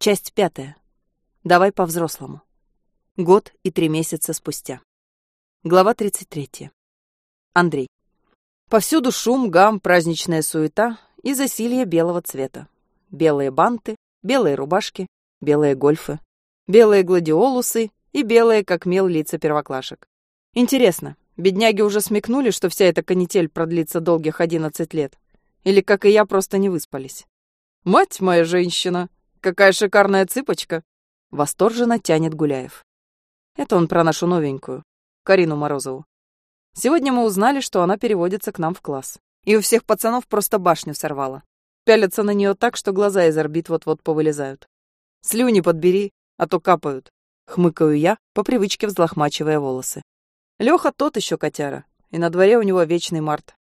Часть пятая. Давай по-взрослому. Год и три месяца спустя. Глава 33. Андрей. Повсюду шум, гам, праздничная суета и засилье белого цвета. Белые банты, белые рубашки, белые гольфы, белые гладиолусы и белые, как мел, лица первоклашек. Интересно, бедняги уже смекнули, что вся эта канитель продлится долгих одиннадцать лет? Или, как и я, просто не выспались? «Мать моя женщина!» Какая шикарная цыпочка!» Восторженно тянет Гуляев. Это он про нашу новенькую, Карину Морозову. Сегодня мы узнали, что она переводится к нам в класс. И у всех пацанов просто башню сорвала. Пялятся на нее так, что глаза из орбит вот-вот повылезают. «Слюни подбери, а то капают», — хмыкаю я, по привычке взлохмачивая волосы. Леха тот еще котяра, и на дворе у него вечный март.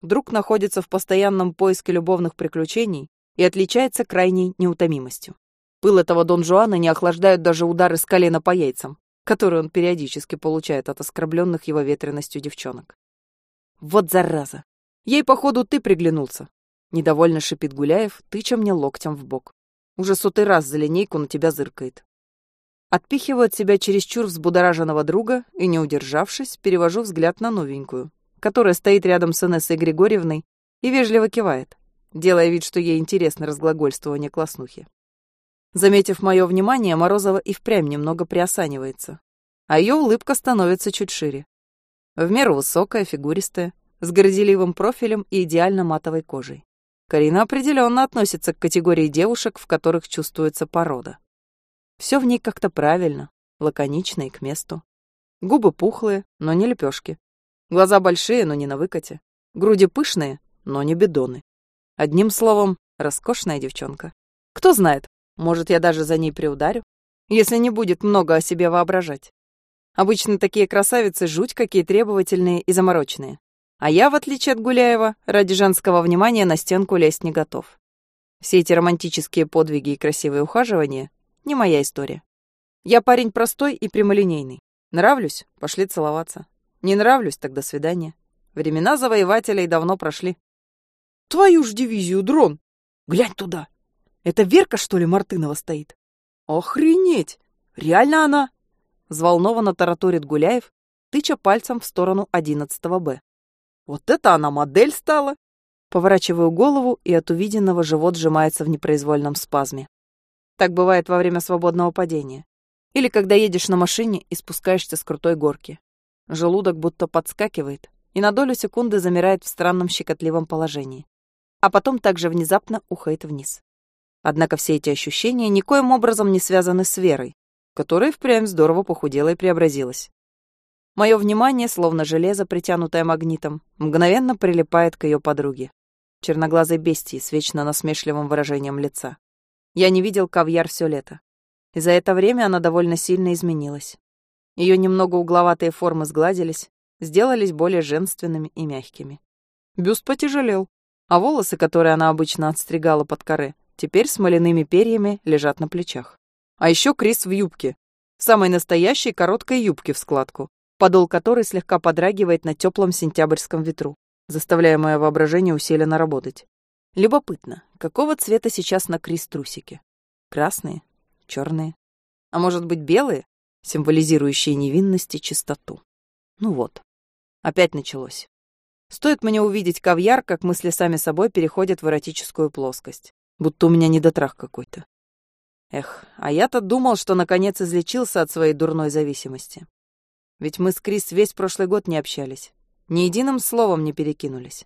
Друг находится в постоянном поиске любовных приключений и отличается крайней неутомимостью. Пыл этого Дон Жуана не охлаждают даже удары с колена по яйцам, которые он периодически получает от оскорбленных его ветренностью девчонок. Вот зараза! Ей, походу, ты приглянулся. Недовольно шипит Гуляев, тыча мне локтем в бок. Уже сотый раз за линейку на тебя зыркает. Отпихиваю от себя чересчур взбудораженного друга и, не удержавшись, перевожу взгляд на новенькую, которая стоит рядом с Инессой Григорьевной и вежливо кивает делая вид, что ей интересно разглагольствование класснухи. Заметив мое внимание, Морозова и впрямь немного приосанивается, а ее улыбка становится чуть шире. В меру высокая, фигуристая, с горделивым профилем и идеально матовой кожей. Карина определенно относится к категории девушек, в которых чувствуется порода. Все в ней как-то правильно, лаконично и к месту. Губы пухлые, но не лепешки. Глаза большие, но не на выкате. Груди пышные, но не бедоны. Одним словом, роскошная девчонка. Кто знает, может, я даже за ней приударю, если не будет много о себе воображать. Обычно такие красавицы жуть какие требовательные и замороченные. А я, в отличие от Гуляева, ради женского внимания на стенку лезть не готов. Все эти романтические подвиги и красивые ухаживания — не моя история. Я парень простой и прямолинейный. Нравлюсь — пошли целоваться. Не нравлюсь — так до свидания. Времена завоевателей давно прошли. Твою ж дивизию, дрон! Глянь туда! Это Верка, что ли, Мартынова стоит? Охренеть! Реально она? Взволнованно тараторит Гуляев, тыча пальцем в сторону одиннадцатого Б. Вот это она модель стала! Поворачиваю голову, и от увиденного живот сжимается в непроизвольном спазме. Так бывает во время свободного падения. Или когда едешь на машине и спускаешься с крутой горки. Желудок будто подскакивает и на долю секунды замирает в странном щекотливом положении а потом также внезапно ухает вниз. Однако все эти ощущения никоим образом не связаны с Верой, которая впрямь здорово похудела и преобразилась. Мое внимание, словно железо, притянутое магнитом, мгновенно прилипает к ее подруге, черноглазой бестии с вечно насмешливым выражением лица. Я не видел кавьяр все лето. И за это время она довольно сильно изменилась. Ее немного угловатые формы сгладились, сделались более женственными и мягкими. Бюст потяжелел, а волосы, которые она обычно отстригала под коры, теперь смоляными перьями лежат на плечах. А еще Крис в юбке, самой настоящей короткой юбке в складку, подол которой слегка подрагивает на теплом сентябрьском ветру, заставляя мое воображение усиленно работать. Любопытно, какого цвета сейчас на Крис трусики? Красные? Черные? А может быть белые, символизирующие невинность и чистоту? Ну вот, опять началось. Стоит мне увидеть кавьяр, как мысли сами собой переходят в эротическую плоскость. Будто у меня недотрах какой-то. Эх, а я-то думал, что наконец излечился от своей дурной зависимости. Ведь мы с Крис весь прошлый год не общались. Ни единым словом не перекинулись.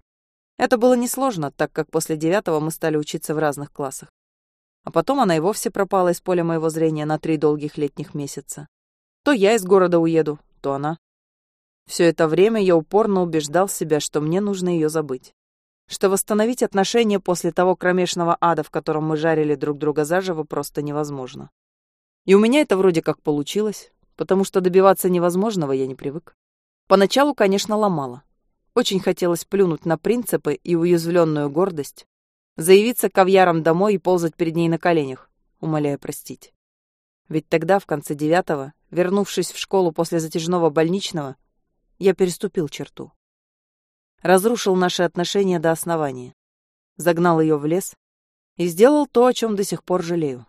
Это было несложно, так как после девятого мы стали учиться в разных классах. А потом она и вовсе пропала из поля моего зрения на три долгих летних месяца. То я из города уеду, то она. Все это время я упорно убеждал себя, что мне нужно ее забыть. Что восстановить отношения после того кромешного ада, в котором мы жарили друг друга заживо, просто невозможно. И у меня это вроде как получилось, потому что добиваться невозможного я не привык. Поначалу, конечно, ломало. Очень хотелось плюнуть на принципы и уязвленную гордость, заявиться кавьяром домой и ползать перед ней на коленях, умоляя простить. Ведь тогда, в конце девятого, вернувшись в школу после затяжного больничного, я переступил черту. Разрушил наши отношения до основания. Загнал ее в лес и сделал то, о чем до сих пор жалею.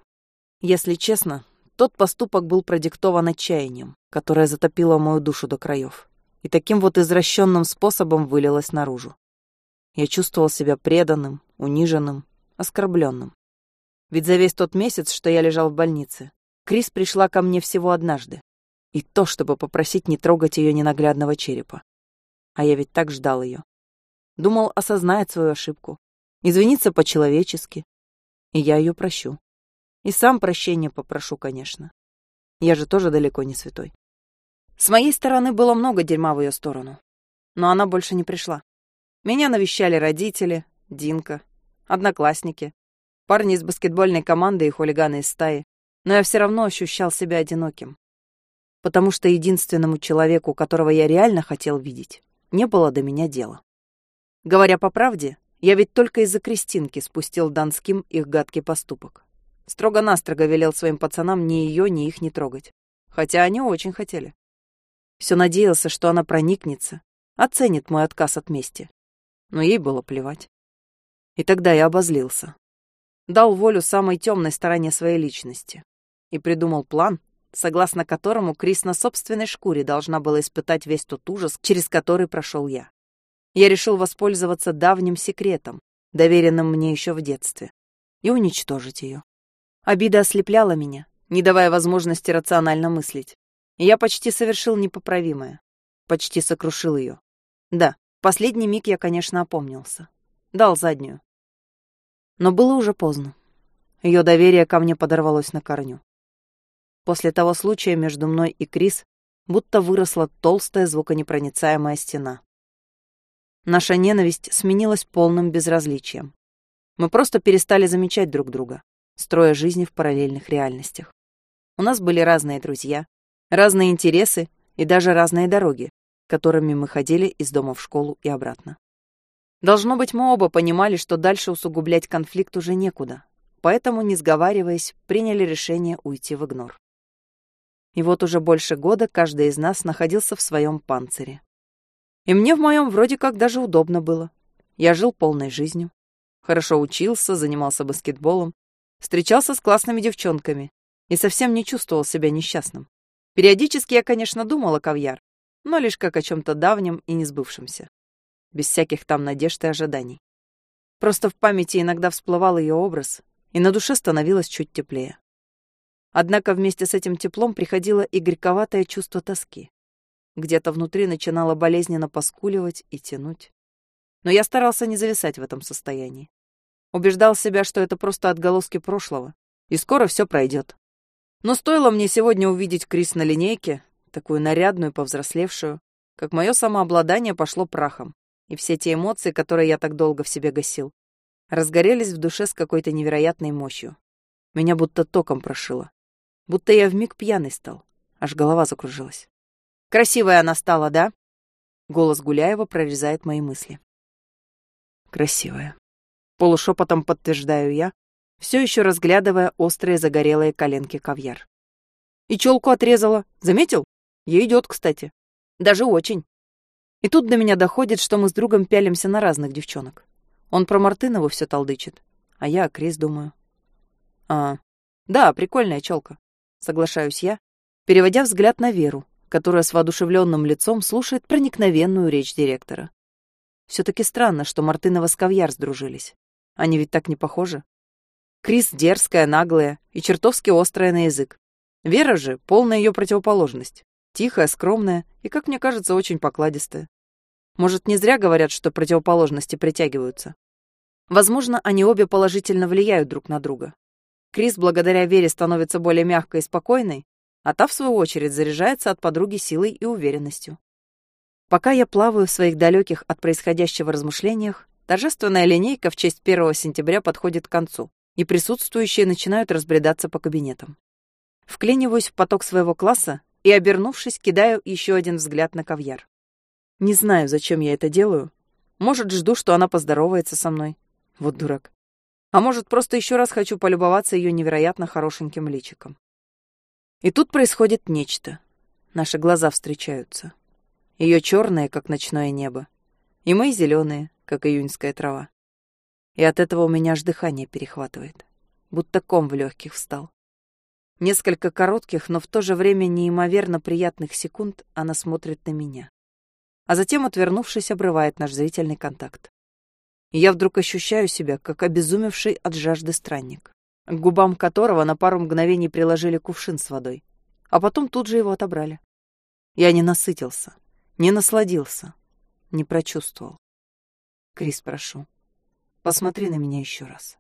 Если честно, тот поступок был продиктован отчаянием, которое затопило мою душу до краев, и таким вот извращенным способом вылилось наружу. Я чувствовал себя преданным, униженным, оскорбленным. Ведь за весь тот месяц, что я лежал в больнице, Крис пришла ко мне всего однажды. И то, чтобы попросить не трогать ее ненаглядного черепа. А я ведь так ждал ее. Думал, осознает свою ошибку, извиниться по-человечески. И я ее прощу. И сам прощения попрошу, конечно. Я же тоже далеко не святой. С моей стороны было много дерьма в ее сторону. Но она больше не пришла. Меня навещали родители, Динка, одноклассники, парни из баскетбольной команды и хулиганы из стаи. Но я все равно ощущал себя одиноким. Потому что единственному человеку, которого я реально хотел видеть, не было до меня дела. Говоря по правде, я ведь только из-за Кристинки спустил Донским их гадкий поступок. Строго-настрого велел своим пацанам ни ее, ни их не трогать. Хотя они очень хотели. Все надеялся, что она проникнется, оценит мой отказ от мести. Но ей было плевать. И тогда я обозлился. Дал волю самой темной стороне своей личности. И придумал план, согласно которому Крис на собственной шкуре должна была испытать весь тот ужас, через который прошел я. Я решил воспользоваться давним секретом, доверенным мне еще в детстве, и уничтожить ее. Обида ослепляла меня, не давая возможности рационально мыслить. Я почти совершил непоправимое. Почти сокрушил ее. Да, последний миг я, конечно, опомнился. Дал заднюю. Но было уже поздно. Ее доверие ко мне подорвалось на корню. После того случая между мной и Крис будто выросла толстая звуконепроницаемая стена. Наша ненависть сменилась полным безразличием. Мы просто перестали замечать друг друга, строя жизни в параллельных реальностях. У нас были разные друзья, разные интересы и даже разные дороги, которыми мы ходили из дома в школу и обратно. Должно быть, мы оба понимали, что дальше усугублять конфликт уже некуда, поэтому, не сговариваясь, приняли решение уйти в игнор. И вот уже больше года каждый из нас находился в своем панцире. И мне в моем вроде как даже удобно было. Я жил полной жизнью. Хорошо учился, занимался баскетболом, встречался с классными девчонками и совсем не чувствовал себя несчастным. Периодически я, конечно, думал о кавьяр, но лишь как о чем-то давнем и несбывшемся. Без всяких там надежд и ожиданий. Просто в памяти иногда всплывал ее образ, и на душе становилось чуть теплее. Однако вместе с этим теплом приходило и горьковатое чувство тоски. Где-то внутри начинало болезненно поскуливать и тянуть. Но я старался не зависать в этом состоянии. Убеждал себя, что это просто отголоски прошлого, и скоро все пройдет. Но стоило мне сегодня увидеть Крис на линейке, такую нарядную, повзрослевшую, как мое самообладание пошло прахом, и все те эмоции, которые я так долго в себе гасил, разгорелись в душе с какой-то невероятной мощью. Меня будто током прошило. Будто я вмиг пьяный стал, аж голова закружилась. Красивая она стала, да? Голос Гуляева прорезает мои мысли. Красивая. Полушепотом подтверждаю я, все еще разглядывая острые загорелые коленки кавьяр. И челку отрезала. Заметил? Ей идет, кстати. Даже очень. И тут до меня доходит, что мы с другом пялимся на разных девчонок. Он про Мартынову все толдычит, а я о Крис думаю. А, да, прикольная челка. Соглашаюсь я, переводя взгляд на Веру, которая с воодушевленным лицом слушает проникновенную речь директора. Все-таки странно, что Мартынова с Кавьяр сдружились. Они ведь так не похожи. Крис дерзкая, наглая и чертовски острая на язык. Вера же — полная ее противоположность. Тихая, скромная и, как мне кажется, очень покладистая. Может, не зря говорят, что противоположности притягиваются. Возможно, они обе положительно влияют друг на друга. Крис благодаря Вере становится более мягкой и спокойной, а та, в свою очередь, заряжается от подруги силой и уверенностью. Пока я плаваю в своих далеких от происходящего размышлениях, торжественная линейка в честь 1 сентября подходит к концу, и присутствующие начинают разбредаться по кабинетам. Вклиниваюсь в поток своего класса и, обернувшись, кидаю еще один взгляд на кавьяр. Не знаю, зачем я это делаю. Может, жду, что она поздоровается со мной. Вот дурак. А может, просто еще раз хочу полюбоваться ее невероятно хорошеньким личиком. И тут происходит нечто. Наши глаза встречаются. Ее черные, как ночное небо, и мои зеленые, как июньская трава. И от этого у меня аж дыхание перехватывает, будто ком в легких встал. Несколько коротких, но в то же время неимоверно приятных секунд она смотрит на меня. А затем, отвернувшись, обрывает наш зрительный контакт. Я вдруг ощущаю себя, как обезумевший от жажды странник, к губам которого на пару мгновений приложили кувшин с водой, а потом тут же его отобрали. Я не насытился, не насладился, не прочувствовал. Крис, прошу, посмотри на меня еще раз.